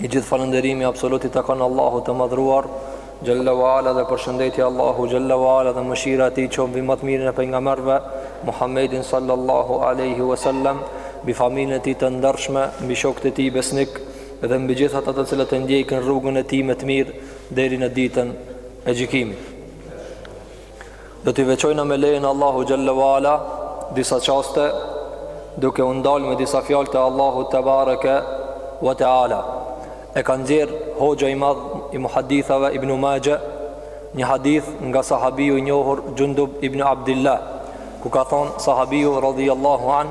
I gjithë falënderimi absolut i takon Allahut të Madhruar, Jalla wa Ala dhe përshëndetja e Allahut Jalla wa Ala dhe mëshira e Tij qoftë mbi më të mirin e pejgamberëve, Muhammedin sallallahu alaihi wasallam, mbi familjen e tij të ndershme, mbi shokët e tij besnik dhe mbi gjithë ata të cilët e ndjekin rrugën e tij me të mirë deri në ditën e gjykimit. Do t'i veçojna me lejen e Allahut Xhelle ve Ala disa çaste duke u ndal me disa fjalë të Allahut Tebareke ve Teala. E ka nxjerr hoxha i madh i muhadithave Ibnu Maxhe një hadith nga sahabiju i njohur Xhundub ibn Abdillah ku ka thonë sahabiju radijallahu anh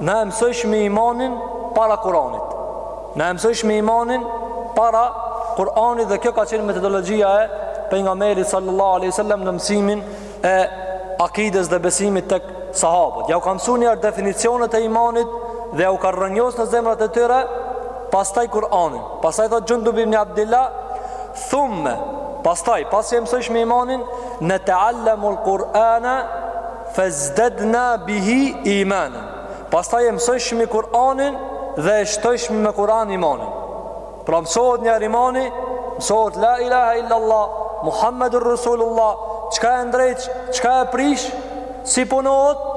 Na e mësojshmi imanin para Kur'anit. Na e mësojshmi imanin para Kur'anit dhe kjo ka qenë metodologjia e pejgamberit sallallahu alaihi wasallam në mësimin e akides dhe besimit tek sahabët. Ja u ka mësu njëherë definicionet e imanit dhe ja u ka rrënjos në zemrat e tyre pastaj Kur'anin. Pastaj thot Xhundub ibn Abdillah, thumme, pastaj pasi e mësojshmi imanin neta'allamul Kur'ana Fezdedna bihi imanen Pastaj e mësojshmi Kur'anin dhe e shtojshmi me Kur'an imanin Pra mësohet njëherë imani Mësohet la ilaha illallah Muhammedur Rusulullah Çka e ndreq, çka e prish Si punohet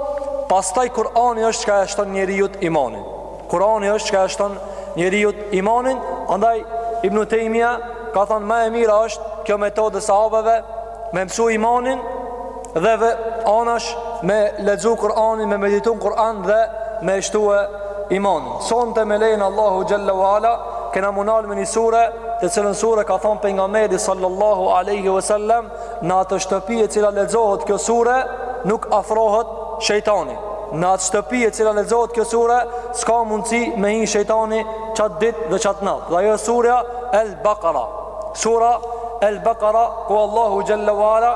Pastaj Kur'ani është çka ja shton njeriut imanin Kur'ani është çka ja shton njeriut imanin Andaj Ibn Tejmija ka thonë ma e mira është kjo metodë e sahabeve Me mësu imanin edhe veanash me lexu Kur'anin, me meditu n'Kur'an dhe me e shtue imanin. Sonte me lejen e Allahut Jalla wa Ala, kena m'u nal me një sure të cilën sure ka thonë pejgamberi sallallahu aleyhi wa sallam në atë shtëpi e cila lexohet kjo sure nuk afrohet shejtani në atë shtëpi e cila lexohet kjo sure, s'ka mundësi me hin shejtani qat ditë dhe qat natë. Dhe ajo surja El Baqara. Sura El Bekara, ku Allahu Xhelle ve Ala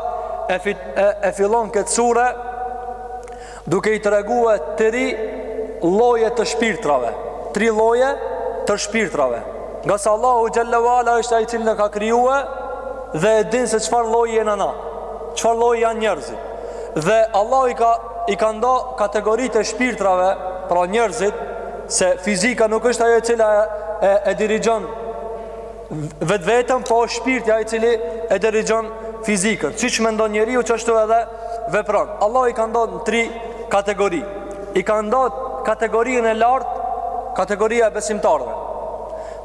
e, fit, e, e fillon këtë sure duke i tregue tri lloje të shpirtrave, tri lloje të shpirtrave. Ngase Allahu Xhelle ve Ala është ai i cili na ka krijue dhe e din se çfarë lloji jena na, çfarë lloji janë njerëzit. Dhe Allahu i ka, i ka nda kategoritë e shpirtrave, pra njerëzit, se fizika nuk është ajo e cila e, e, e dirigjon Vetveten po është shpirti ai i cili e dirigjon fizikën. Siç mendon njeriu qashtu edhe vepron. Allah i ka nda në tri kategori. I ka nda n'kategorinë e lartë, kategoria e besimtarëve.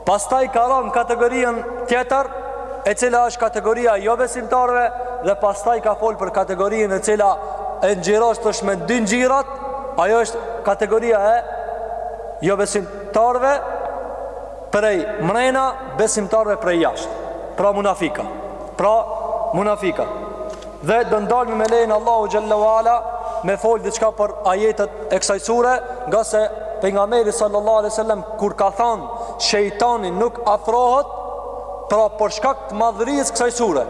Pastaj ka ra n'kategorinë tjetër, e cila është kategoria e jo besimtarëve dhe pastaj ka fol për kategorinë e cila e ngjyrosur është me dy ngjyrat, ajo është kategoria e jo besimtarëve Prej mrena besimtarëve prej jashtë. Pra munafika. Pra munafika. Dhe do ndalmi me lejen e Allahut xhelle ve ala me fol diçka për ajetet e kësaj sure, ngase pejgamberi sallallahu alaihi wasallam kur ka thanë shejtani nuk afrohet, pra për shkak të madhërisë kësaj sure.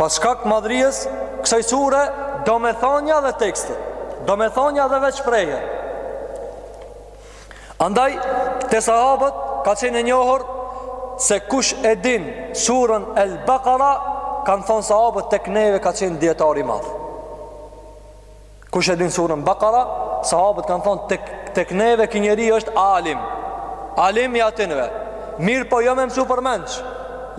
Për shkak të madhërisë kësaj sure, domethanja dhe teksti, domethanja dhe shprehjet. Andaj, te sahabët ka qenë e njohur se kush e din surën El Bakara, kanë thonë sahabët tek neve ka qenë dijetar i madh. Kush e din surën Bakara, sahabët kanë thonë tek tek neve ky njeri është alim. Alim i atinve. Mirëpo jo me mësu përmendsh.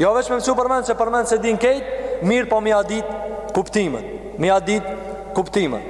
Jo veç me mësu përmendsh, se përmendsh s'e din kejt, mirëpo m'ia dit kuptimet. M'ia dit kuptimet.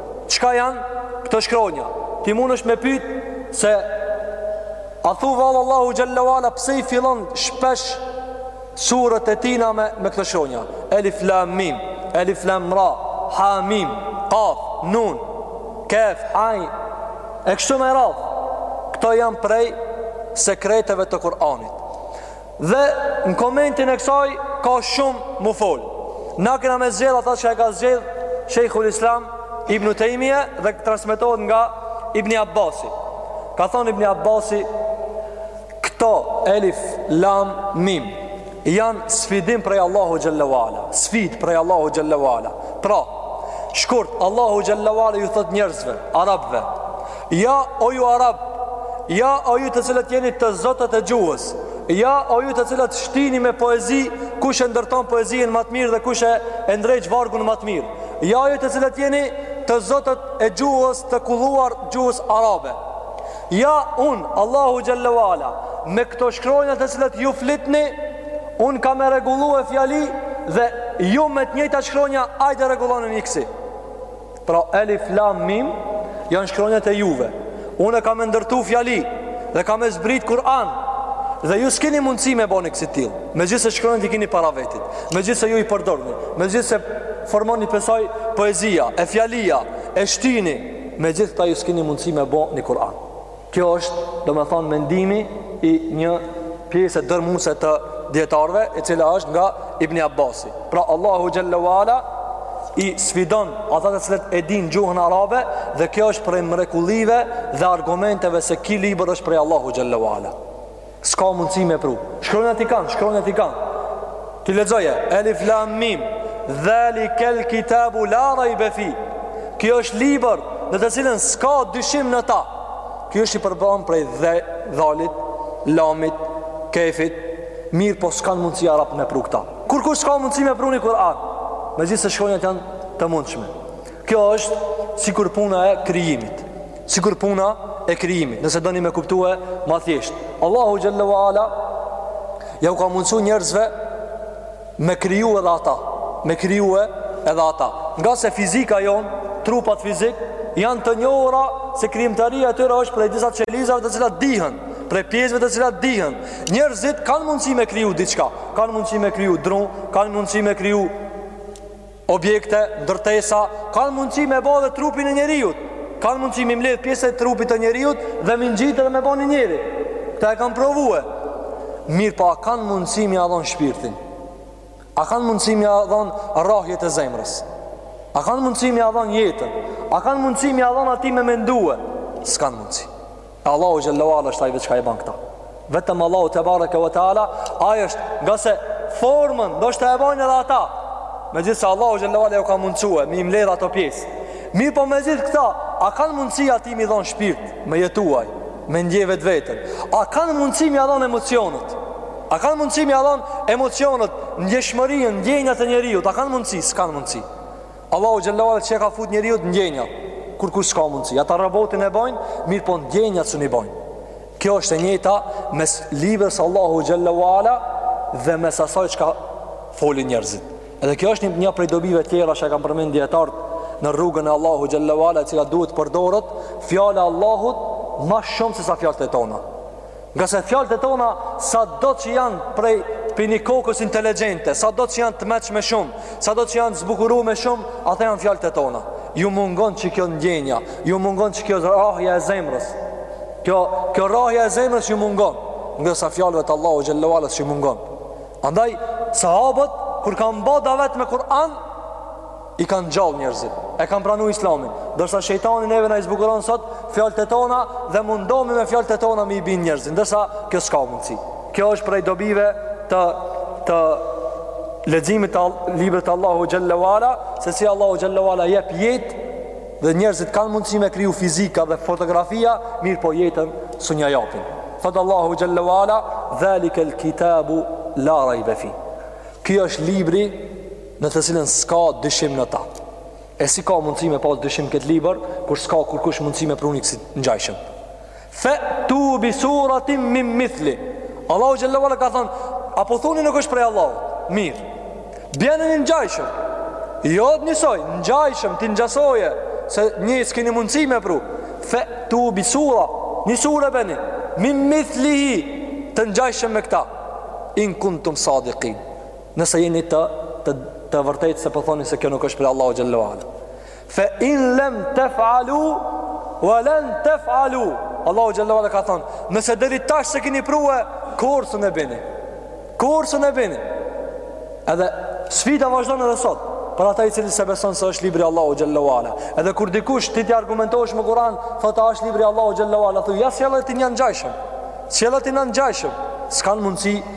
Çka janë këto shkronja? Ti mundesh me pyet se a thu vallë Allahu xhelle ve ala pse i fillon shpesh surët e tina me me këto shkronja? Elif lam mim, elif lam ra, ha mim, kaf, nun, kef, ajn. E kështu me radhë. Këto janë prej sekreteve të Kur'anit. Dhe në komentin e kësaj ka shumë m'u fol. Na kena me zgjedh ata që e ka zgjedh Shejhul Islam Ibn Tejmije dhe transmetohet nga Ibn Abbasi. Ka thonë Ibn Abbasi, këto elif, lam, mim, janë sfidim prej Allahu xhelle ve ala. Sfidë prej Allahu xhelle ve ala. Pra, shkurt, Allahu xhelle ve ala ju thot njerëzve, arabve, Ja o ju arab, ja o ju të cilët jeni të zotët e gjuhës, ja o ju të cilët shtini me poezi kush e ndërton poezien ma të mirë dhe kush e ndreq vargun ma të mirë. Ja o ju të cilët jeni të zotët e gjuhës të kulluar gjuhës arabe. Ja un Allahu xhelle ve ala me këto shkronja të cilat ju flitni, un kam me rregullu fjali dhe ju me të njëjta shkronja ajde rregulloni ni ksi. Pra Elif Lam Mim janë shkronjat e juve. Unë kam me ndërtu fjali dhe kam me zbrit Kur'an. Dhe ju s'keni mundësi me bo ni kësi till. Megjithëse shkronjat i kini para vetit. Megjithëse ju i përdorni. Megjithëse formoni pej saj poezia, e fjalia, e shtini. Me gjithë kta ju s'keni mundësi me bo ni Kur'an. Kjo është, domethonë, mendimi i një pjese dërmuse të dijetarve, e cila është nga Ibni Abbasi. Pra Allahu xhelle ve ala i sfidon ata të cilët e din gjuhën arabe dhe kjo është prej mrekullive dhe argumenteve se ki libër është prej Allahu xhelle ve ala. S'ka mundësi me pru. Shkronjat i kanë, shkronjat i kanë. Ti lexoje, elif lam mim, dhalikel kitabu la rajbe fih. Kjo është libër në të cilën s'ka dyshim në ta. Kjo është i përbam prej dhe, dhalit, lamit, kefit, mirëpo s'kanë mundësi arabt me pru këta. Kurkush s'ka mundësi me pru një Kur'an, megjithëse shkronjat janë të mundshme. Kjo është sikur puna e krijimit. Sikur puna e krijimit. Nëse doni me kuptue ma thjesht, Allahu xhelle ve ala ja u ka mundsu njerëzve me kriju edhe ata, me kriju edhe ata. Ngase fizika jonë, trupat fizikë janë të njohura se krijimtaria e tyre është prej disa qelizave të cilat dihen, prej pjesëve të cilat dihen. Njerëzit kanë mundësi me kriju diçka, kanë mundësi me kriju dron, kanë mundësi me kriju objekte, ndërtesa, kanë mundësi me ba dhe trupin e njeriut, kanë mundësi me i mbledhë pjesët e trupit të njeriut dhe me i ngjitë dhe me ba një njeri. Këta e kanë provue. Mirëpo, a kanë mundësi me ia dhan shpirtin? A kanë mundësi me ia dhan rrahjet e zemrës? A kanë mundësi me ia dhan jetën? A kanë mundësi me ia dhan atij me mendue? S'kanë mundësi. Allahu xhelle ve ala është ai veç çka e bën këta. Vetëm Allahu tebareke ve teala, ai është ngase formën ndoshta e bëjnë edhe ata. Megjithëse Allahu xhelle ve ala ju ka mundsuar me i mbledh ato pjesë. Mirëpo me gjithë këta, a kanë mundësi atij me i dhanë shpirt, me jetu ai, me ndje vetveten? A kanë mundësi mi adhonë emocionët? A kanë mundësi me ia dhanë emocionet, ndjeshmërinë, ndjenjat e njeriut? A kanë mundësi? S'kanë mundësi. Allahu xhelle ve ala që i ka fut njeriut ndjenja. Kurkush s'ka mundsi, ata robotin e bojnë, mirëpo ndjenjat sun i bojnë. Kjo është e njëjta mes librës së Allahut xhelle ve ala dhe mes asaj çka folin njerëzit. Edhe kjo është një prej dobive të tjera që e kanë përmend dijetarët në rrugën e Allahut xhelle ve ala, e cila duhet të përdoret fjala e Allahut më shumë sesa fjalët e tona. Ngase fjalët e tona sado që janë prej, pi një kokës inteligjente, sado që janë të meçme shumë, sado që janë të zbukurume shumë, ata janë fjalët e tona. Ju mungon qekjo ndjenja, ju mungon qekjo rrahja e zemrës, kjo, kjo rrahja e zemrës ju mungon, ngase fjalëve të Allahut xhelle ve ala s'ju mungon. Andaj, sahabët, kur kanë ba davet me Kur'an, i kanë ngjallë njerëzit, e kanë pranu islamin, ndërsa shejtani neve na i zbukuron sot fjalët e tona dhe mundohmi me fjalët e tona me i bind njerëzit, ndërsa kjo s'ka mundësi. Kjo është prej dobive të, të leximit të librit të Allahut xhelle ve ala, se si Allahu xhelle ve ala jep jetë dhe njerëzit kanë mundësi me kriju fizika dhe fotografia, mirëpo jetën sun ja japin. Thotë Allahu xhelle ve ala, dhalikel kitabu la rajbe fih. Kjo është libri në të cilën s'ka dyshim në ta. E si ka mundësi me pas dyshim këtë libër, kur s'ka kurkush mundësi me pru ni kësi ngjajshëm. Fe'tu bi suratin min mithlihi. Allahu xhelle ve ala ka thonë, a po thuni nuk është prej Allahu? Mirë. Bjene një ngjajshëm. Jo të njësoj, ngjajshëm, t'i ngjasojë, se një s'kini mundësi me pru. Fe'tu bi sura, një sure bjeni, min mithlihi, të ngjajshëm me këta. In kuntum sadikin. Nëse jeni të të të vërtetë se po thoni se kjo nuk është prej Allahut xhelle ve ala. Fa in lam taf'alu wa lan taf'alu. Allahu xhelle ve ala ka thon, nëse deri tash s'e keni prue, kurrë s'un e bini. Kurrë s'un e bini. Edhe sfida vazhdon edhe sot. Për ata i cili s'e beson se është libri i Allahut xhelle ve ala. Edhe kur dikush ti të argumentosh me Kur'an, thotë është libri i Allahut xhelle ve ala, thotë ja sjelle ti një ngjajshëm. Sjelle ti një ngjajshëm. S'kan mundsi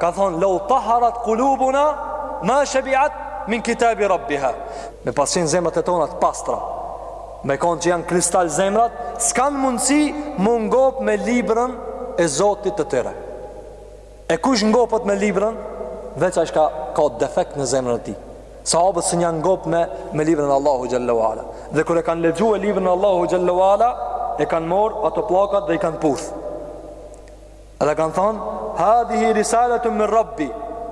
Ka thonë, Lau taharat kulubuna, ma shëbiat min kitabi rabbiha. Me pas qenë zemrat e tona t'pastra, me konë që janë kristal zemrat, s'kanë mundësi m'u ngop me librën e zotit të tyre. E kush ngopët me librën, veç ai çka ka defekt në zemrën e tij. Sahabët s'un janë ngop me, me librën e Allahut xhelle ve ala. Dhe kur e kanë lexue librën e Allahut xhelle ve ala, e kanë morë ato pllakat dhe i kanë puthë. Edhe kanë thonë, hadhihi risaletun min rabbi,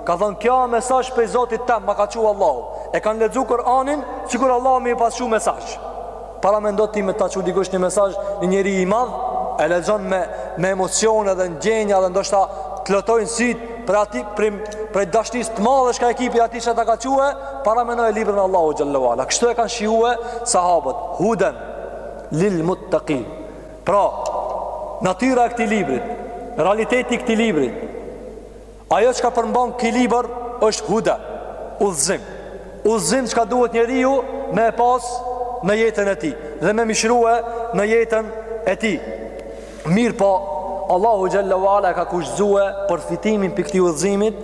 ka thonë, kjo a mesazh prej zotit tem, ma ka çu Allahu, e kanë lexu Kur'anin, sikur Allahu m'i pas çu mesazh. Paramendo ti me ta çu dikush një mesazh, një njeri i madh, e lexon me, me emocione dhe ndjenja dhe ndoshta të lotojnë sytë prej atij prej, prej dashnisë të madhe çka e ki pi atij që ta ka çue, paramendoje librën e Allahut xhelle ve ala. Kështu e kanë shijue sahabët, huden lil muttaqin Pra, natyra e këtij librit, realiteti i këtij librit, ajo çka përmban ky libër është huda, udhëzim. Udhëzim çka duhet njeriu me e pas në jetën e tij dhe me mishrua në jetën e tij. Mirëpo, Allahu xhelle ve ala e ka kushtëzue përfitimin prej këtij udhëzimit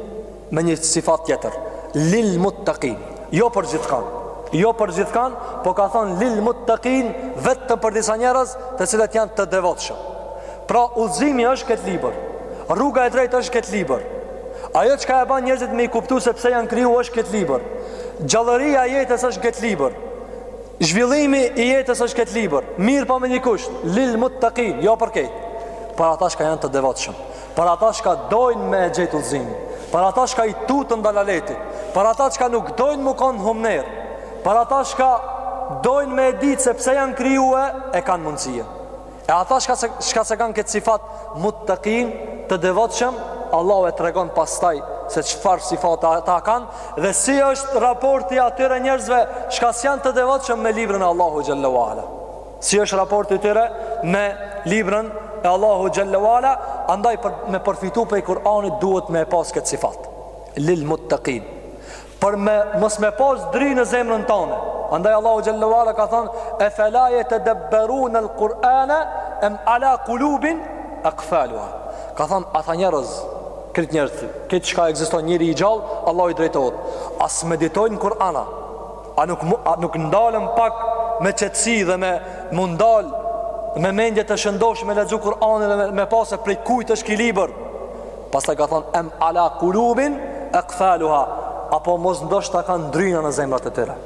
Me një sifat tjetër, lil muttaqin, jo për gjithkan. Jo për gjithkan, po ka thon lil muttaqin vetëm për disa njerëz, të cilët janë të devotshëm. Pra udhëzimi është n'këtë libër. Rruga e drejtë është n'këtë libër. Ajo çka e ban njerëzit me e kuptu se pse janë kriju është n'këtë libër Gjallëria e jetës është n'këtë libër Zhvillimi i jetës është n'këtë libër Mirëpo po me një kusht Lil muttaqin, jo për krejt Për ata çka janë të devotshëm për ata çka dojnë me e gjetë udhëzimin, për ata çka i tuten dalaletit, për ata çka nuk dojnë me konë humnerë, për ata çka dojnë me e ditë se pse janë krijue, e kanë mundësinë. E ata çka s'e, çka s'e kanë këtë sifat muttaqin, të devotëshëm, Allahu e tregon pastaj se çfarë sifate ata kanë dhe si është raporti i atyre njerëzve çka s'janë të devotëshëm me librën e Allahu xhelle ue ala. Si është raporti i tyre me librin e Allahu xhelle ue ala, andaj për me përfitu prej Kur'anit duhet me pas këtë sifat. Lil muttaqin. Për me mos me pas dry në zemrën tonë. Andaj Allahu xhelle ue ala ka thënë afala yatadabbarun alqur'ana am ala qulubin aqfaluha. Ka thënë ata njerëz krejt njerëzit, krejt çka ekziston njeri i gjallë, Allahu i drejtohet. A s'meditojnë Kur'ana, A nuk a nuk ndalen pak me qetësi dhe me u ndal me mendje të shëndosh me lexu Kur'anin dhe me, me pa se prej kujt është ky libër. Pastaj ka thon em ala kulubin aqfaluha apo mos ndoshta kanë dryna në zemrat e tyre.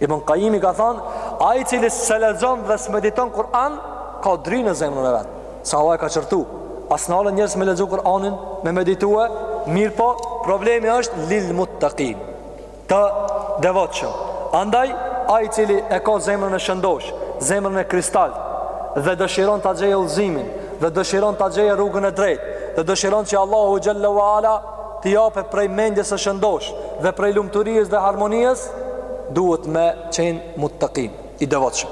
Ibn Kajimi ka thon ai i cili s'e lexon dhe s'mediton Kur'an ka dry në zemrën e vet. Sa ai ka qortu. A s'nalen njerëz me lexu Kur'anin, me meditue, mirëpo, problemi është lil muttaqin. të devotshëm. Andaj, ai i cili e ka zemrën e shëndoshë, zemrën e kristaltë dhe dëshiron ta gjejë udhëzimin, dhe dëshiron ta gjejë rrugën e drejtë, dhe dëshiron që Allahu xhelle ue ala t'i japë prej mendjes së shëndoshë dhe prej lumturisë dhe harmonisë, duhet me qenë muttaqin, i devotshëm.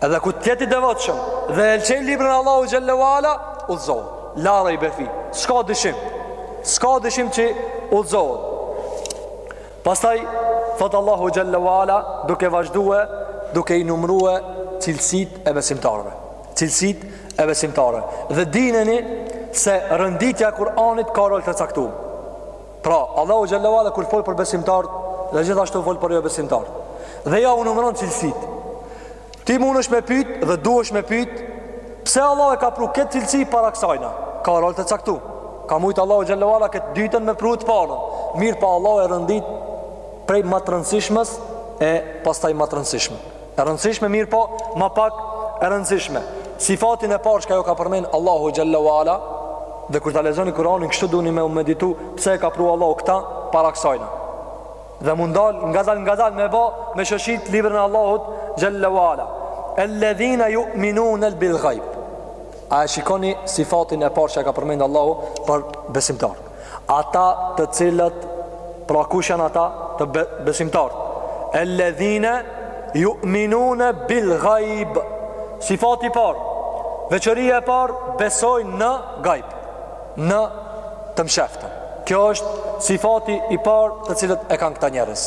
Edhe kur të jetë i devotshëm dhe e lexon librin e Allahu xhelle ue ala, udhzohet. La rejbe fih. S'ka dyshim. S'ka dyshim që udhzohet. Pastaj thot Allahu xhelle ue ala duke vazhdue, duke i numrue cilësitë e besimtarëve. Cilësitë e besimtarëve. Dhe dineni se renditja e Kur'anit ka rol të caktu. Pra, Allahu xhelle ue ala kur fol për besimtarët, dhe gjithashtu fol për jobesimtarët. Dhe ja u numëron cilësitë. Ti mundesh me pyet dhe duhesh me pyet pse Allahu e ka pru këtë cilësi para kësajna. Ka rol të caktu. Ka mujtë Allahu xhelle ue ala këtë t'dytën me pru të parën. Mirëpo Allahu e rendit prej më të rëndësishmës e pastaj më të rëndësishme. E rëndësishme mirëpo më pak e rëndësishme. Sifatin e parë që ja u ka përmend Allahu xhelle ue ala dhe kur ta lexoni Kur'anin kështu duni me u meditu pse e ka pru Allahu këta para kësajna. Dhe mu ndal ngadal ngadal me bë me shoshit librin e Allahut xhelle ue ala. Alladhina yu'minuna bil ghaib. A e shikoni sifatin e parë çka e ka përmend Allahu për besimtarë? Ata të cilët, pra kush janë ata të besimtarë? Elledhine juminune bil gajb. Sifati i parë, veçoria e parë, besojnë në gajb, në të msheftën. Kjo është sifati i parë të cilët e kanë këta njerëz.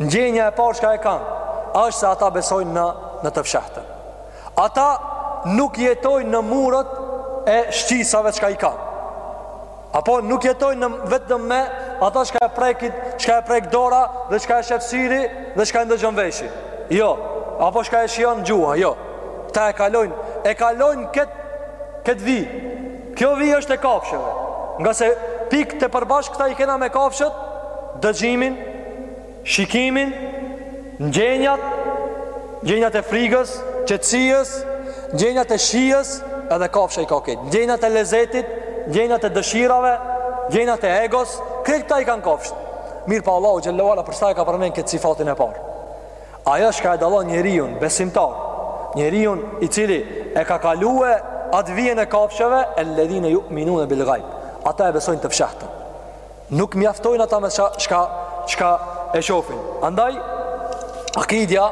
Ndjenja e parë çka e kanë, është se ata besojnë në, në të fshehtën. Ata nuk jetojnë në muret e shqisave çka i kanë. Apo nuk jetojnë në vetëm me ata çka e prekin, çka e prek dora dhe çka e shef syri dhe çka e ndëgjon veshi. Jo, apo çka e shijon gjuha, jo. Këta e kalojnë, e kalojnë kët këtë vij. Kjo vij është e kafsheve. Ngase pikë të përbashkta i kena me kafshët, dëgjimin, shikimin, ndjenjat, ndjenjat e frikës, qetësijës, ndjenjat e shijes, edhe kafsha i ka këtë, ndjenjat e lezetit, ndjenjat e dëshirave, ndjenjat e egos, krejt këta i kanë kafshët. Mirëpo Allahu xhelle ve ala për ata e ka përmen këtë sifatin e parë. Ajo çka e dallon njeriun besimtar, njeriun i cili e ka kalue atë vijen e kafshëve, elledhine juminune bil gajb. Ata e besojnë të fshehtën. Nuk mjaftojnë ata me çka, çka, çka e shofin. Andaj, akidja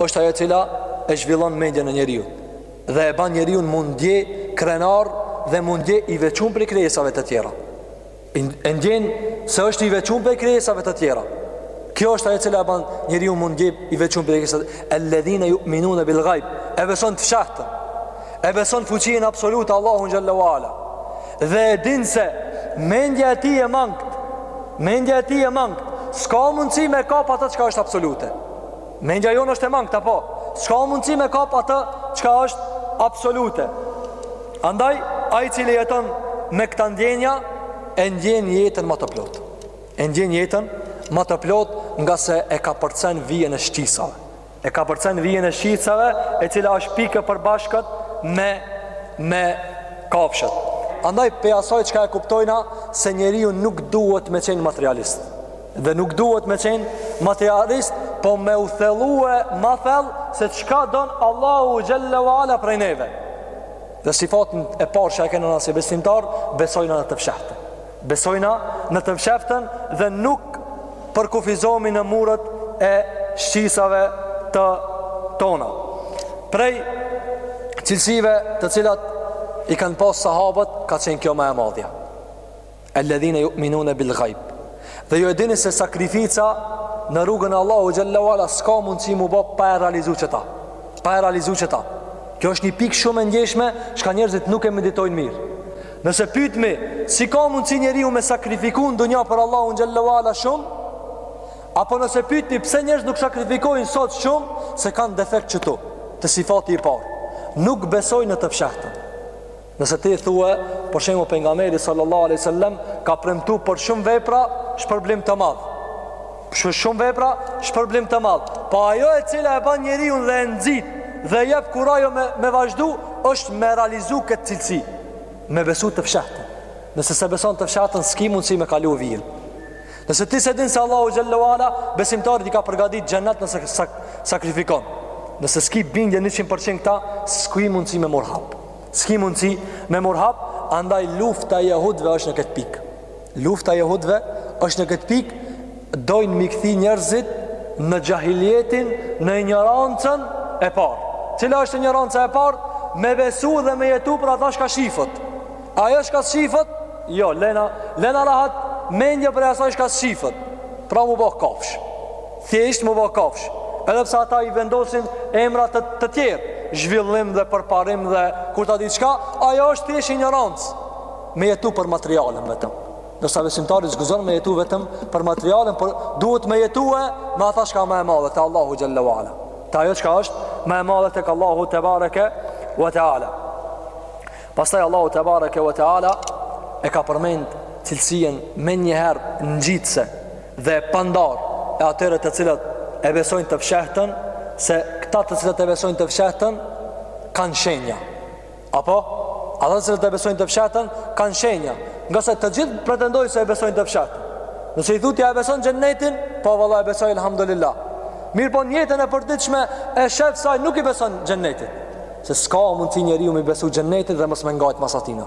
është ajo cila e zhvillon mendjen e njeriut. Dhe e ban njeriun m'u ndje krenar dhe m'u ndje i veçun prej krijesave të tjera. E ndjen se është i veçun prej krijesave të tjera. Kjo është ajo cila e ban njeriun m'u ndje i veçun prej krijesave. Elledhine juminune bil gajb. E beson të fshehtën. e beson fuqinë absolute Allahun xhelle ve ala dhe e din se mendja e tij e mangt mendja e tij e mangt s'ka mundësi me kap atë çka është absolute mendja jonë është e mangt apo s'ka mundësi me kap atë çka është absolute andaj ai i cili jeton me këta ndjenja e ndjen jetën ma të plotë e ndjen jetën ma të plotë ngase e kapërcen vijën e shqisave E kapërcen vijën e shqisave, e cila është pikë e përbashkët me me kafshët. Andaj prej asaj çka e kuptojna se njeriu nuk duhet me qenë materialist. Dhe nuk duhet me qenë materialist, po me u thellue ma thell se çka don Allahu xhelle ve ala prej neve. Dhe sifatin e parë që e kena na si besimtarë, besojna në të fshehtë. Besojna në të fsheftën dhe nuk përkufizomi në muret e shqisave të tona. Prej cilësive të cilat i kanë pas sahabët, ka qenë kjo ma e madhja. Elledhine juminune bil gajb. Dhe ju e dini se sakrifica në rrugën e Allahu xhelle ve ala s'ka mundësi m'u bo pa e realizu qeta. Pa e realizu qeta. Kjo është një pikë shumë e ndjeshme, shka njerëzit nuk e meditojnë mirë. Nëse pytmi, si ka mundësi njeriu me sakrifiku në dunja për Allahun xhelle ve ala shumë, apo nëse pytmi, pse njerëz nuk sakrifikojnë sot shumë, se kanë defekt qetu, te sifati i parë, nuk besojnë në të fshehtën. Nëse ti thue, për shembull Pejgamberi sallallahu alejhi ve selem, ka premtu për shumë vepra, shpërblim të madh. Për shumë vepra, shpërblim të madh. Po ajo e cila e bën njeriun dhe e nxit dhe jep kurajo me me vazhdu, është me realizu këtë cilësi. Me besu të fshehtën. Nëse s'e beson të fshehtën, s'ki mundësi me kalu vijën. Nëse ti s'e din se Allahu xhelle ve ala besimtarit i ka përgatitur xhenet nëse sak sakrifikon. Nëse s'ki bindje 100% këta, s'ki mundësi me mor hap. S'ki mundësi me mor hap, andaj lufta e jehudëve është në këtë pikë. Lufta e jehudëve është në këtë pikë dojnë m'i kthy njerëzit në xhahilijetin, në injorancën e parë. Cila është injoranca e parë? Me besu dhe me jetu për ata shka shifet. Ajo shka s'shifet? Jo, lena, lena rahat mendja prej asaj shka s'shifet. Pra mu bo kafsh. Thjesht mu bo kafsh. Edhe pse ata i vendosin emra të, të tjerë, zhvillim dhe përparim dhe ku ta di çka, ajo është thjesht injorancë. me jetu për materialin vetëm. Ndërsa besimtari s'guxon me jetu vetëm për materialin, por duhet me jetu me ata shka ma e madhe te Allahu xhelle ve ala. Te ajo çka është ma e madhe tek Allahu tebareke ve teala. Pastaj Allahu tebareke ve teala e ka përmend cilësinë menjëherë ngjitëse dhe pandarë e atyre të cilët e besojnë të fshehtën se këta të cilët e besojnë të fshehtën kanë shenja. Apo, ata të cilët e besojnë të fshehtën, kanë shenja. Ngase të gjithë pretendojnë se e besojnë të fshehtën. Nëse i thu ti a e beson xhennetin, po valla e besoj elhamdulillah. Mirëpo n'jetën e përditshme e shef s'aj nuk i beson xhennetit. Se s'ka mundësi njeriu m'i besu xhennetit dhe mos me ngajt mas atina.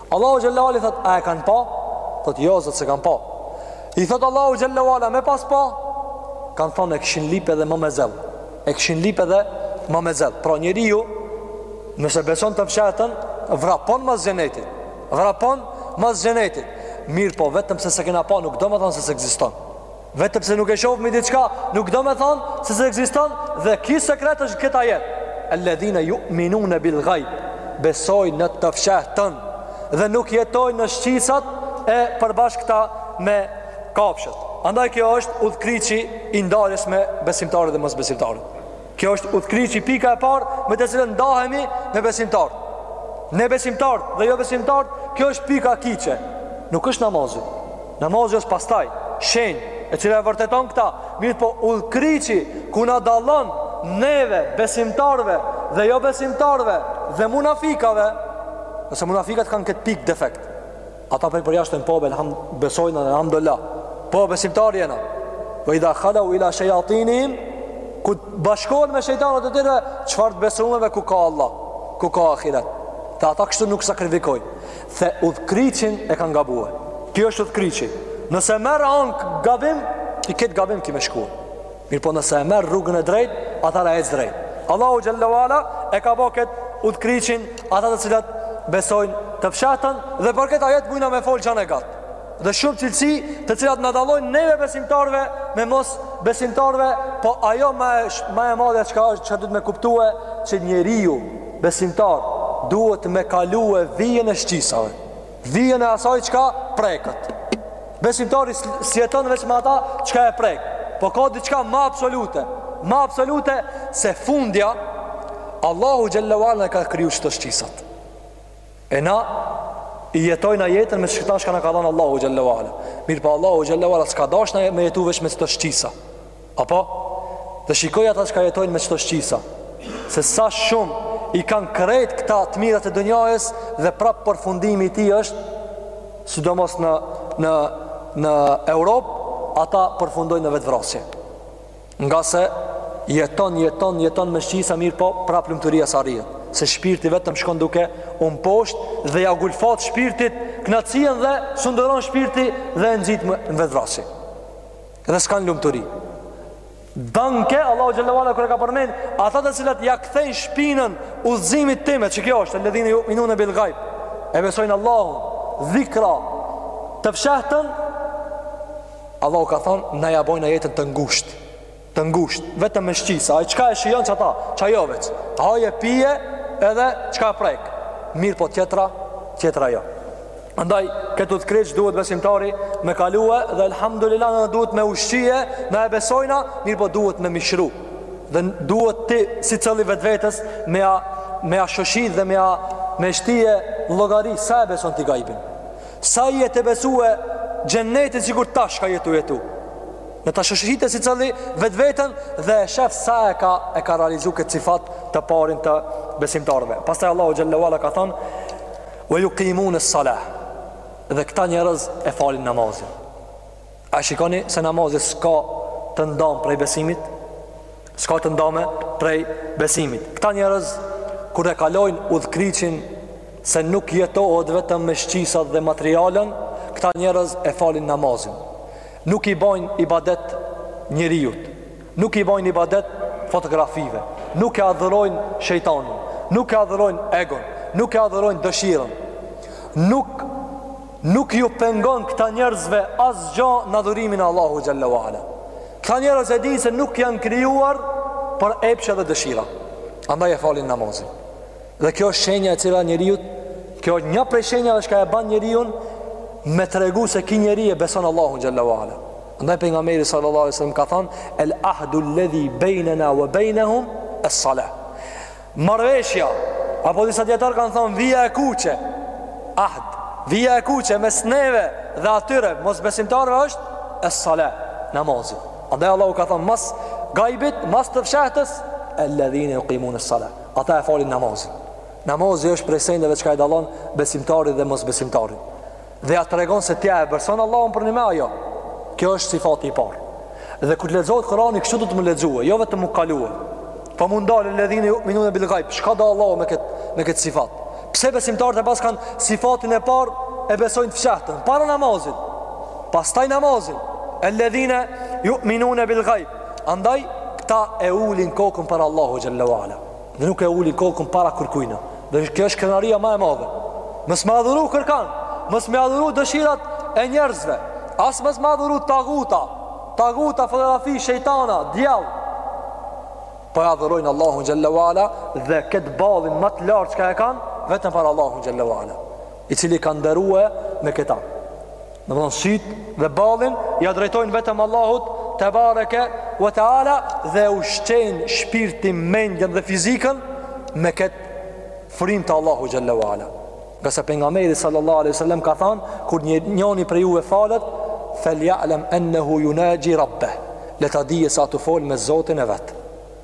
Allahu xhelle ve ala i thot a e kanë pa? Thot jo Zot s'e kanë pa. I thot Allahu xhelle ve ala me pas pa? Kan thonë e kishin lip edhe më me zell. E kishin lip edhe më me zell. Pra njeriu nëse beson të fshehtën, vrapon mas xhenetit. Vrapon mas xhenetit. Mirëpo vetëm se s'e kena pa nuk do me thonë se s'ekziston. Vetëm se nuk e shofmi diçka, nuk domethënë se s'ekziston dhe ky sekret është këtë ajet. Alladhina yu'minuna bil ghaib. Besojnë në të fshehtën dhe nuk jetojnë në shqisat e përbashkëta me kafshët. Andaj kjo është udhëkryqi i ndarjes me besimtarët dhe mosbesimtarët. Kjo është udhëkryqi, pika e parë me të cilën ndahemi me besimtarët, ne besimtarët dhe jobesimtarët, kjo është pika kyçe. Nuk është namazi. Namazi është pastaj, shenjë e cila e vërteton këta, mirëpo udhëkryqi ku na dallon neve besimtarëve dhe jobesimtarëve dhe munafikave, ngase munafikat kanë këtë pikë defekt. Ata prej përjashta, po be, besojna alhamdulillah. Po besimtar jena. Wa idha khalu ila shayatinihim kur bashkohen me shejtanët e tyre, çfarë të besojmë ku ka Allah, ku ka ahiret. Dhe ata kështu nuk sakrifikojnë. Dhe udhëkryqin e kanë gabuar. Ky është udhëkryqi. Nëse merr anë gabim, ti krejt gabim ki me shku. Mirëpo nëse e merr rrugën e drejtë, atëherë ec drejt. Allahu xhelle ve ala e ka bo këtë udhkryqin ata të cilat besojnë të fshehtën dhe për këtë ajet mujna me folë gjanë e gatë. Dhe shumë cilësi të cilat na dallojnë neve besimtarëve me mosbesimtarëve, po ajo ma e, ma e madhja çka është, çka duhet me kuptue që njeriu besimtar duhet me kalue vijën e shqisave. Vijën e asaj çka preket. Besimtari s'jeton veç me ata çka e prek. Po ka diçka ma absolute, ma absolute se fundja Allahu xhelle ve ala ka kriju qëto shqisat. E na e jetojna jetën me qëta çka na ka dhanë Allahu xhelle ve ala. Mirëpo Allahu xhelle ve ala s'ka dasht na me jetu veç me qëto shqisa. Apo, dhe shikoji ata çka jetojnë me qëto shqisa, sesa shumë i kanë krejt këto të mirat e dynjasë dhe prapë përfundimi i tij është, sidomos në, në, në Europë, ata përfundojnë në vetëvrasje. Ngase jeton, jeton, jeton me shqisa mirëpo prapë lumturia s'arrihet. Se shpirti vetëm shkon duke u mposhtë dhe ia ngulfat shpirtit kënaqjen dhe s'un duron shpirti dhe e nxit në vetëvrasje. Dhe s'kanë lumturi. Danke, Allahu xhelle ve ala kur e ka përmend, ata të cilat ia kthejnë shpinën udhëzimit time, që kjo është, alladhina yu'minuna bil ghaib, e besojnë Allahun, dhikra, të fshehtën, Allahu ka thanë, na ia bojna jetën të ngushtë, të ngushtë, vetëm me shqisa, ai çka e shijon qata, qajo veç, haje, pije, edhe çka e prek, mirëpo tjetra, tjetra jo. Andaj, këtë udhkriq duhet besimtari me kalue dhe elhamdulillah na duhet me ushqie, na e besojna, mirëpo duhet me mishru. Dhe duhet ti, sicilli vetvetes, me a, me a shoshit dhe me a me shti n'llogari, sa e beson ti gajbin. Sa je tu e besue xhenetin sikur tash ka jetu jetu. E ta shoshite sicilli vetveten dhe e shef sa e ka, e ka realizu këtë sifat të parin të besimtarve. Pastaj Allahu xhelle ve ala ka thanë, Wa yuqimun e salah Dhe këta njerëz e falin namazin A shikoni se namazi s'ka të ndam prej besimit S'ka të ndame prej besimit Këta njerëz kur e kalojnë udhkriqin Se nuk jetohet vetëm me shqisat dhe materialen Këta njerëz e falin namazin Nuk i bajnë ibadet njeriut Nuk i bajnë ibadet fotografive, nuk e adhurojnë shejtanin, nuk e adhurojnë egon, nuk e adhurojnë dëshirën. Nuk nuk ju pengon këta njerëzve asgja në adhurimin e Allahu xhelle ve ala. Këta njerëz e dinë se nuk janë krijuar për epshe dhe dëshira. Andaj e falin namazin. Dhe kjo është shenja e cila njeriut, kjo është një prej shenjave çka e ban njeriu me tregu se ky njeri e beson Allahun xhelle ve ala. Andaj pejgamberi sallallahu alajhi wasallam ka thanë el ahdu alladhi bainana wa bainahum as-salah. Marrëveshja apo disa dijetar kanë thanë vija e kuqe. Ahd, vija e kuqe mes neve dhe atyre mosbesimtarëve është as-salah, namazi. Andaj Allahu ka thanë mas gajbit, mas të fshehtës alladhina yuqimuna as-salah. Ata e falin namazin. Namazi është prej sendeve çka e dallon besimtarin dhe mosbesimtarin. dhe ja tregon se ti a e beson Allahun për nime a jo kjo është sifati i parë dhe kur të lexohet Kurani kështu duhet m'u lexue jo vetëm m'u kalue po m'u ndalë ledhine juminune bil gajb çka do Allahu me kët me kët sifat pse besimtarët e paskan sifatin e parë e besojnë të fshehtën para namazit pastaj namazin alladhina yu'minuna bil ghaib andaj kta e ulin kokën para Allahu xhelle ve ala Dhe nuk e ulin kokën para kërkujna. Dhe kjo është krenaria ma e madhe. Mos me adhuru kërkan, mos me adhuru dëshirat e njerëzve, as mos me adhuru taguta, taguta, fotografi, shejtana, djall. Po e adhurojnë Allahun xhelle ve ala dhe këtë ballin ma të lartë çka e kanë, vetëm para Allahu xhelle ve ala. i cili ka nderue me këta. Domethan syt dhe ballin, ja drejtojnë vetëm Allahut tebareke ve teala dhe ushqejnë shpirtin, mendjen dhe fizikën me këtë frymë të Allahu xhelle ve ala. Ngase pejgamberi sallallahu aleyhi sallam ka than, kur një, njoni prej juve falet, feljalem ennehu junaxhi rabbeh, le ta dije se a tu fol me zotin e vet.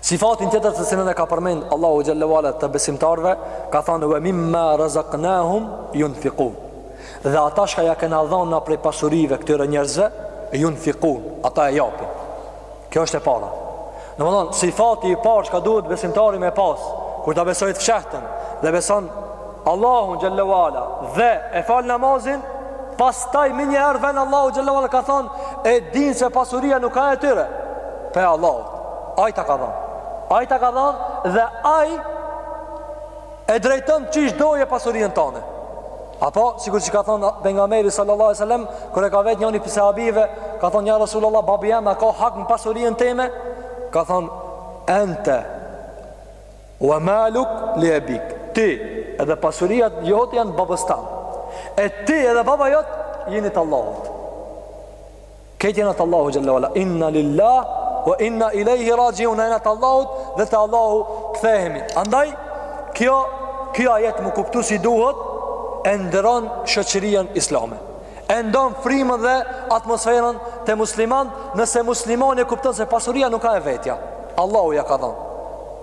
Sifatin tjetër të cilën e ka përmend Allahu xhelle ve ala të besimtarve, ka thënë ve mimma razaqnahum yunfiqun. Dhe ata çka ja kena dhënë na prej pasurive këtyre njerëzve, yunfiqun, ata e japin. Kjo është e para. Domthon, sifati i parë çka duhet besimtari me pas, kur ta besojë të fshehtën dhe beson Allahun xhelle ve ala dhe e fal namazin, pastaj menjëherë vën Allahu xhelle ve ala ka thënë e din se pasuria nuk ka e tyre. Pe Allahu Ai ta ka dhënë. Ai ta ka dhënë dhe ai e drejton qysh doje pasurinë tane. Apo sikur që ka thënë pejgamberi sallallahu alajhi wasallam, kur e ka vet njëri pe sahabive, ka thënë ja Rasulullah, babi jem a ka hak në pasurinë time? Ka thënë ente wa maluk li abik. Ti edhe pasuria jot janë babës tan. E ti edhe baba jot jeni të Allahut. Krejt jena të Allahut xhelle ve ala Inna lillah Wa inna ilejhi raxhiun Jena të Allahut Dhe te Allahu kthehemi Andaj Kjo Kjo ajet m'u kuptu si duhet E ndërron shoqërien islame E ndrron frymën dhe atmosferën Te muslimant Nëse muslimani e kupton se pasuria nuk ka e vetja Allahu ja ka dhonë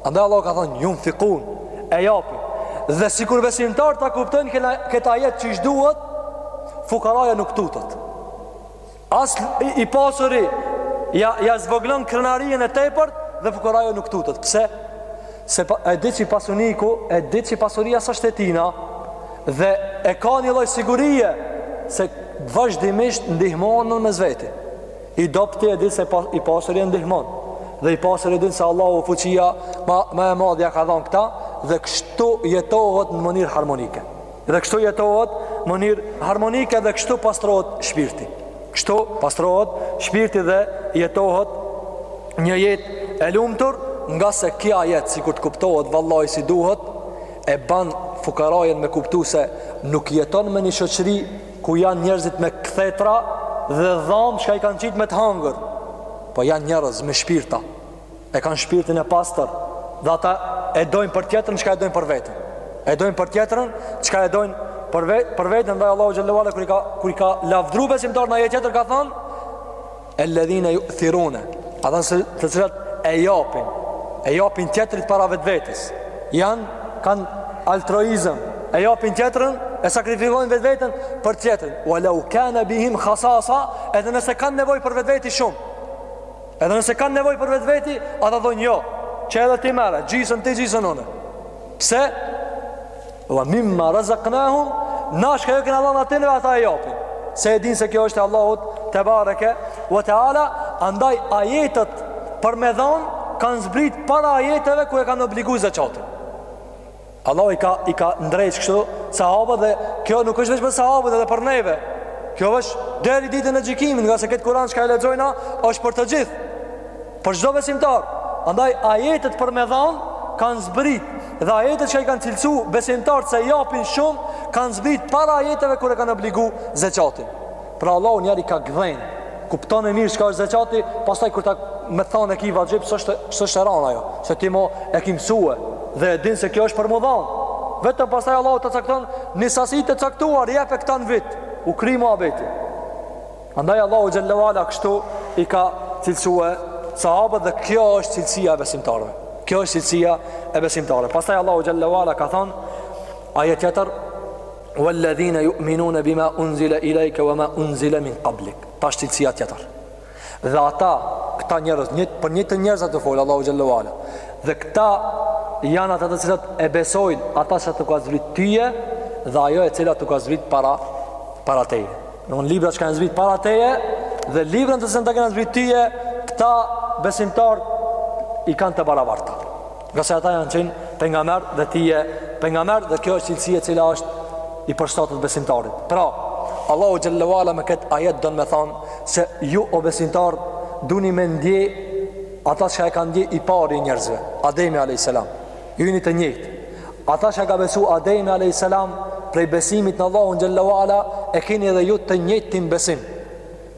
Andaj Allahu ka thonë yunfiqun E japin Dhe sikur besimtarët ta kuptojnë Këtë ajet qysh duhet Fukaraja nuk tutet As i pasuri ja ja zvogëlon krenarinë e tepërt dhe fukaraja nuk tutet. Pse? Se pa, e di që pasuniku, e di që pasuria s'asht e tina dhe e ka një lloj sigurie se vazhdimisht ndihmojnë mes veti. I dobti e di se pa, i pasuri e ndihmon dhe i pasuri din se Allahu fuqia ma ma e madhja ka dhënë këta dhe kështu jetohet në mënyrë harmonike. Dhe kështu jetohet në mënyrë harmonike dhe kështu pastrohet shpirti. Kështu pastrohet shpirti dhe jetohet një jetë e lumtur, ngase kjo ajet sikur të kuptohet vallaj si duhet, e ban fukarajen me kuptu se nuk jeton me një shoqëri ku janë njerëzit me kthetra dhe dhamë çka i kanë qitë me të hangër, po janë njerëz me shpirta, e kanë shpirtin e pastër dhe ata e dojnë për tjetrën çka e dojnë për veten e dojnë për tjetrën çka e dojnë për, ve, për veten dhe Allahu xhelle ve ala kur i ka, kur i ka lavdru besimtarët në ajet tjetër ka thonë elledhine juthirune ata të cilat e japin e japin tjetrit para vetvetes janë kanë altruizëm e japin tjetrën e sakrifikojnë vetveten për tjetrën ve lau kane bihim khasasa edhe nëse kanë nevojë për vetveti shumë Edhe nëse kanë nevojë për vetveti, ata thonë jo, që edhe ti merre, gjisën ti gjisën unë. Pse? Wa mimma razaqnahum nga çka jau kena dhan atyneve ata e japin. Se e din se kjo është e Allahut tebareke wa taala, andaj ajetet për me dhan kanë zbrit para ajeteve ku e kanë obligu zeqatin. Allahu i ka i ka ndreq kështu sahabët dhe kjo nuk është veç për sahabët edhe për neve. Kjo është deri ditën e gjykimit, nga se këtë Kur'an çka e lexojna është për të gjithë. Për çdo besimtar. Andaj ajetet për me dhan kanë zbrit dhe ajetet çka i kanë cilësu besimtarët se japin shumë kanë zbrit para ajeteve kur e kanë obligu zeqatin. Pra Allahu njëherë i ka gdhen Kuptone mirë çka është zeqati Pastaj kur ta me thanë e ki vaxhib S'është e ran ajo Se ti mo e ki mësue Dhe e din se kjo është për me dhanë Vetëm pastaj Allahu ta cakton Një sasi të caktuar Jepe këta në vit U kry muhabeti Andaj Allahu xhelle wa ala kështu I ka cilësue Sahabët dhe kjo është cilësia e besimtarve Kjo është cilësia e besimtarve Pastaj Allahu xhelle wa ala ka thonë Ajet tjetër Walladhina yu'minuna bima unzila ilayka wama unzila min qablik. Tash cilësia tjetër. Dhe ata, këta njerëz, një për njëjtët njerëz asht tu fol Allahu xhelle wa ala. Dhe këta janë ata të cilët e besojnë ata çka t'u ka zbrit tyje dhe ajo e cila të ka zbrit para para teje. Në në libra që kanë zbrit para teje dhe librën të cilën ta kena zbrit tyje, këta besimtar i kanë të barabarta. Nga se ata janë qenë pengamer dhe ti je pengamer dhe kjo është cilësi e cila është i përshtatet besimtarit. Pra, Allahu xhelle wa ala me këtë ajet don me thanë se ju o besimtar duni me ndje ata çka e ka ndje i pari i njerëzve, Ademi a.s. Ju jeni të njëjtë. Ata çka e ka besu Ademi a.s. prej besimit në Allahun xhelle wa ala e kini edhe ju të njëjtin besim.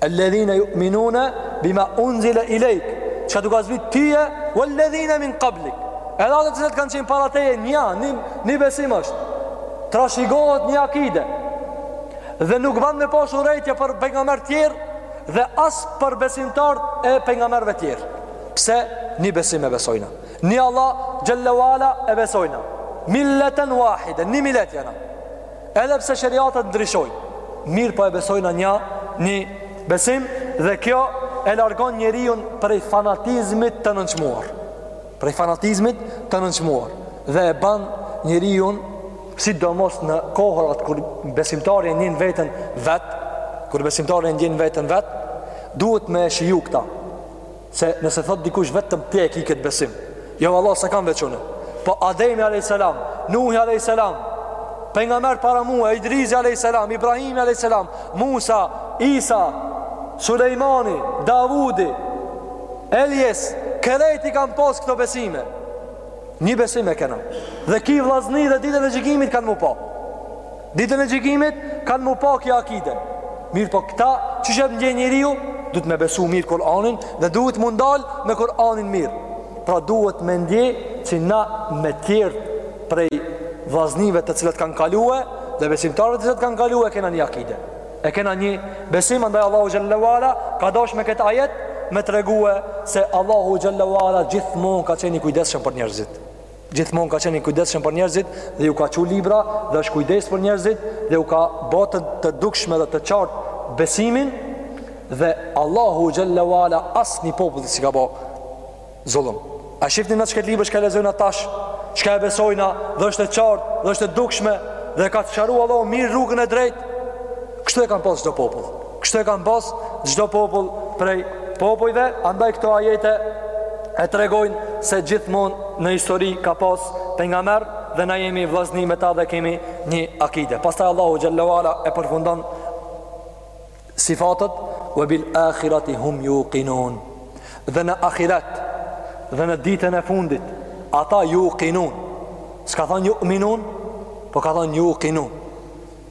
Alladhina yu'minuna bima unzila ilayk. Çka t'u ka zbrit tyje walladhina min qablik. Edhe ata të cilët kanë qenë para teje një, një, një besim është. Trashëgohet një akide. Dhe nuk ban me pas urrejtje për pengamer të tjerë dhe as për besimtarët e pengamerëve të tjerë. Pse një besim e besojna? Një Allah xhelle wa ala e besojna. Millatan wahida, një millet jena. Edhe pse sheriatet ndryshojnë, mirë po e besojna një, një besim dhe kjo e largon njeriun prej fanatizmit të nënçmuar. Prej fanatizmit të nënçmuar dhe e ban njeriun sidomos në kohërat kur besimtari e ndjen veten vet, kur besimtari e ndjen veten vet, duhet me e shiju këta. Se nëse thot dikush vetëm ti je ki këtë besim. Jo valla se kam veç unë. Po Ademi alayhis salam, Nuhi alayhis salam, pejgamber para mua, Idrizi alayhis salam, Ibrahimi alayhis salam, Musa, Isa, Sulejmani, Davudi, Elies, krejt i kanë pas këto besime. Një besim e kena. Dhe ki vllazni dhe ditën e gjykimit kanë mu pa. Ditën e gjykimit kanë mu pa kjo akide. Mirëpo këta, që i shet ndje njeriu, duhet me besu mirë Kur'anin dhe duhet mu ndalë me Kur'anin mirë. Pra duhet me ndje që na me tjertë prej vllaznive të cilët kanë kaluë dhe besimtarve të cilët kanë kaluë e kena një akide. E kena një besim, andaj Allahu Gjellewala ka dosh me këtë ajet me tregue se Allahu Gjellewala gjithmonë ka qen i kujdesshëm për njerëzit. Gjithmonë ka qenë i kujdesshëm për njerëzit dhe ju ka çu libra dhe është kujdes për njerëzit dhe ju ka bo të dukshme dhe të qartë besimin dhe Allahu xhalla wala asni popull s'i ka bo zullum. A shifni na qet libër çka e lexojna tash, çka e besojna dhe është e qartë dhe është e dukshme dhe ka sqaru Allahu mirë rrugën e drejtë. Kështu e kanë pas çdo popull. Kështu e kanë pas çdo popull prej popujve, andaj këto ajete e tregojnë se gjithmonë në histori ka pas pejgamber dhe na jemi vllazni me ta dhe kemi një akide. Pastaj Allahu xhallahu ala e përfundon sifatet wa bil akhirati hum yuqinun. Dhe në ahiret dhe në ditën e fundit ata yuqinun. S'ka thanë yuminun, po ka thanë yuqinun.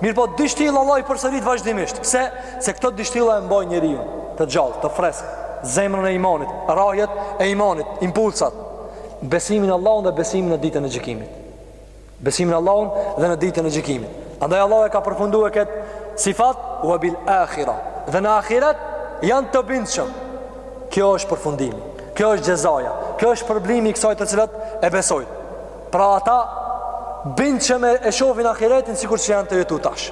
Mirpo dy shtylla Allahu i përsërit vazhdimisht. Pse? Se këto dy shtylla e mbajnë njeriun të gjallë, të freskë, zemrën e imanit, rrahjet e imanit, impulsat, besimin në Allahun dhe besimin në ditën e gjykimit. Besimin në Allahun dhe në ditën e gjykimit. Andaj Allahu e ka përfundue kët sifat wa bil akhirah. Dhe në ahiret janë të bindshëm. Kjo është përfundimi. Kjo është xhezaja. Kjo është shpërblimi i kësaj të cilat e besojnë. Pra ata bindshëm e shofin ahiretin sikur që janë tu jetu tash.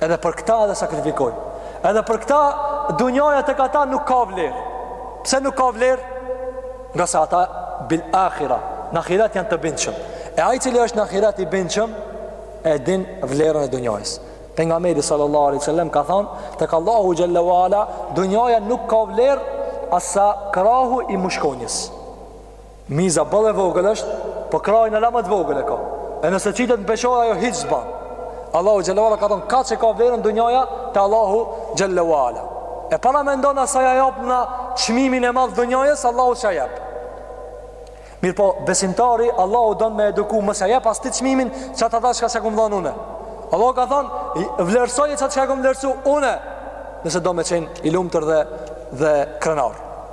Edhe për këta edhe sakrifikojnë. Edhe për këta dunjaja tek ata nuk ka vlerë. Pse nuk ka vlerë? Ngase ata bil akira, në ahiret janë të bindshëm. E ai cili është në ahiret i bindshëm, e din vlerën e dunjajës. Pejgameri sallallahu alai sallam ka thonë, tek Allahu gjellewala, dunjaja nuk ka vlerë as sa krahu i mushkonjës. Miza boll e vogël është, po krahin ala më të vogël e ka. E nëse qitet në peshore ajo hiç s'ban. Allahu xhallahu ala ka thon kaç e ka vlerën dunjaja te Allahu xhallahu ala. E para mendona sa ja japna çmimin e madh dunjajës Allahu ç'ja jep. Mirëpo, besimtari, Allahu don me eduku, mos ja jep as ti çmimin, qata çka s'e kum dhonë une. Allahu ka thonë, vlerësoje qat çka e kum vlerësu une, nëse do me qenë i lumtur dhe, dhe krenar.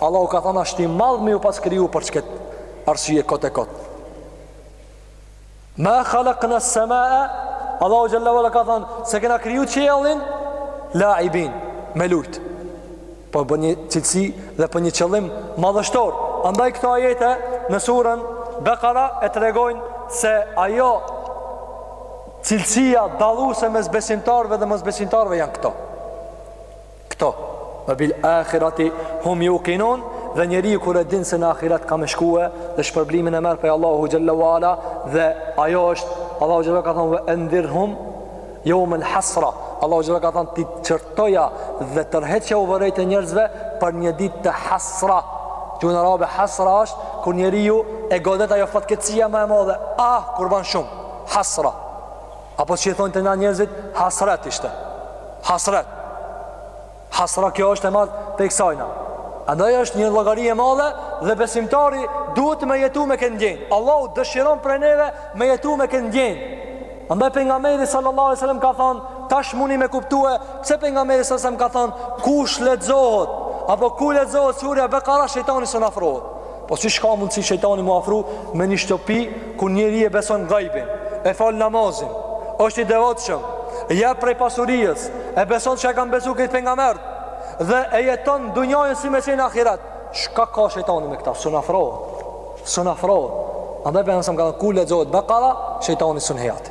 Allahu ka thanë asht i madh me ju pas kriju për çët arsye kot e kot. Ma khalakna semaë, Allahu xhalla wa ala ka thënë, se kena kriju qiellin, laibin, me lujtë. Po për një cilësi dhe për një qëllim madhështor. Andaj këto ajete në surën Bekara e tregojnë se ajo cilësia dalluese mes besimtarve dhe mosbesimtarve janë këto. Këto, wa bil akhirati hum yuqinun, dhe njeriu kur e din se në ahiret ka me shkue dhe shpërblimin e merr prej Allahu xhalla wa ala dhe ajo është Allahu xhalla ka thënë endhirhum yawm al hasra Allahu xhalla ka thënë ti qortoja dhe tërheqjau vërejtjen njerëzve për një ditë të hasra gjuhën arabe hasra është kur njeriu e godet ajo fatkeqësia ma e madhe ah kur ban shumë hasra Apo si thojnë te na njerëzit, hasret ishte. Hasret. Hasra kjo është e ma te i kësajna. Andaj është një llogari e madhe dhe besimtari duhet me jetu me këtë ndjenjë. Allahu dëshiron prej neve me jetu me këtë ndjenjë. Andaj pejgamberi sallallahu alajhi wasallam ka thënë, tash muni me kuptue pse pejgamberi sallallahu alajhi wasallam ka thënë, kush lexohet apo ku lexohet surja Bekara shejtani s'un afrohet. Po si ka mundësi shejtani m'u afru me një shtëpi ku njeri e beson gajbin, e falë namazin, është i devotshëm, e jep prej pasurisë, e beson si e kanë besu krejt pejgamberët, dhe e jeton dunjanë si me qenë ahiret. Çka ka shejtani me këta? S'un afrohet. S'un afrohet. Andaj Pejgamberi ka thanë ku lexohet Bekara, shejtani s'un hin aty.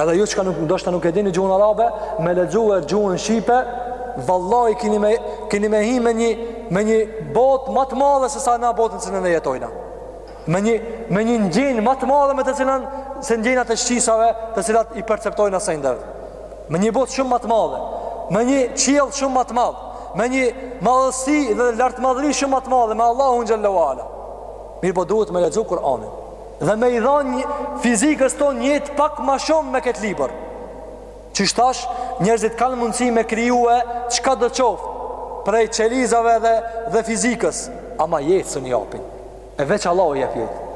Edhe ju çka nuk ndoshta nuk e dini gjuhën arabe, me lexu në gjuhën shqipe, vallahi keni me keni me hi me një me një botë ma të madhe se sa na botën cilën e jetojna. Me një me një ndjenjë ma të madhe me të cilën se ndjenjat e shqisave, të cilat i perceptojna sendet. Me një botë shumë ma të madhe, me një qiell shumë ma të madh, me një madhësi dhe lartmadhëri shumë ma të madhe me Allahun xhalla wa ala. Mirëpo duhet me lexu Kur'anin. dhe me i dhanë fizikës tonë jetë pak ma shumë me këtë libër. Qështash, njerëzit kanë mundësi me krijue çkado qoftë prej qelizave dhe, dhe fizikës, ama jetë s'un i japin. E veç Allahu jep jetë.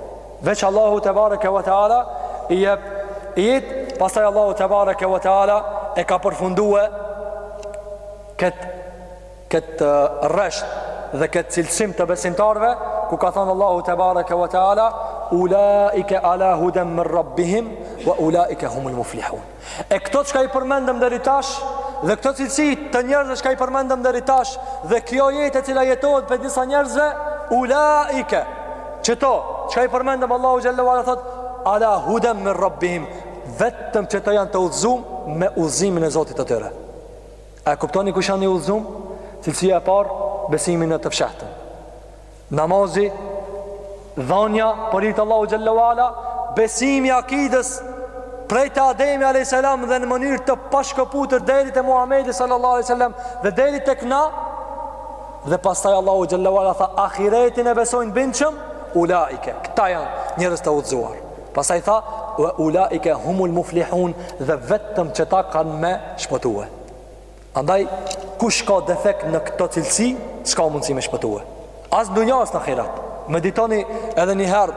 Veç Allahu tebareke ve teala, i jep jetë, pastaj Allahu tebareke ve teala, e ka përfundue këtë këtë rresht dhe këtë cilësim të besimtarëve ku ka thënë Allahu tebareke ve teala ulaike ala huden min rabbihim wa ulaike humul muflihun e këto çka i përmendëm deri tash dhe këto cilësi të njerëzve çka i përmendëm deri tash dhe kjo jetë e cila jetohet prej disa njerëzve ulaike çeto çka i përmendëm Allahu xhalla wa ala thotë ala huden min rabbihim vetëm çeto janë të udhëzum me udhëzimin e Zotit të tyre A e kuptoni kush janë i udhëzum? Cilësia e parë, besimin në të fshehtën. Namazi, dhanja për hir të Allahut xhelle ve ala, besimi akidës, prej te Ademi a.s. dhe në mënyrë të pashkëputur deri te Muhammedi sallallahu a.s. dhe deri te këta, dhe pastaj Allahu xhelle ve ala tha, ahiretin e besojnë bindshëm, ulaike, këta janë njerëz të udhëzuar. Pastaj tha: "Wa ulaika humul muflihun", dhe vetëm qeta kanë me shpëtue. Andaj kush ka defekt në këto cilësi, s'ka mundësi me shpëtue. As në dunja as në ahiret. Meditoni edhe një herë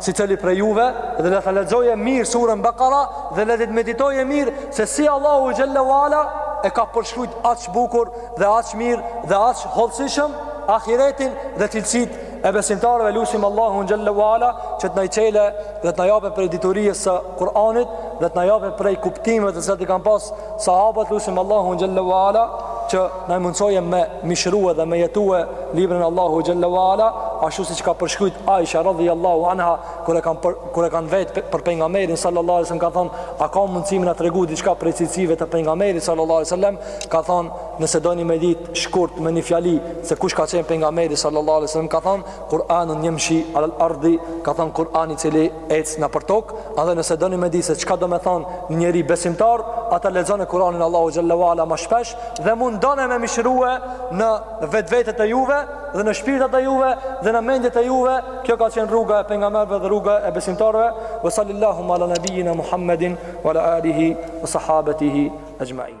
secili prej juve dhe le ta lexojë mirë surën Bakara dhe le të meditojë mirë se si Allahu xhelle ve ala e ka përshkruajt aq bukur dhe aq mirë dhe aq hollësishëm ahiretin dhe cilësitë E besimtarëve lusim Allahun xhelle ve ala që të na çele dhe të na japë prej diturisë së Kur'anit dhe të na japë prej kuptimeve të cilat i kanë pas sahabët lusim Allahun xhelle ve ala që na mundësojë me mishrua dhe me jetue librin e Allahut xhelle ve ala ashtu siç ka përshkruajt Aisha radhiyallahu anha kur e kanë për, kur e kanë vet për pejgamberin sallallahu alaihi wasallam kanë thënë a ka mundësi me na tregu diçka prej cilësive të pejgamberit sallallahu alaihi wasallam ka thënë nëse doni me ditë shkurt me një fjali se kush ka qenë pejgamberi sallallahu alai sallam ka thonë Kur'anun jemshi alal ardi ka thonë Kur'ani i cili ec nëpër tokë edhe nëse doni me di se çka domethonë njeri besimtar ata lexone Kur'anin e Allahut xhelle ve ala ma shpesh dhe mundone me mishrue në vetvetet e juve dhe në shpirtat e juve dhe në mendjet e juve kjo ka qenë rruga e pejgamberëve dhe rruga e besimtarve ve sallallahu ala nabijina Muhammedin ve ala alihi ve sahabetihi exhmain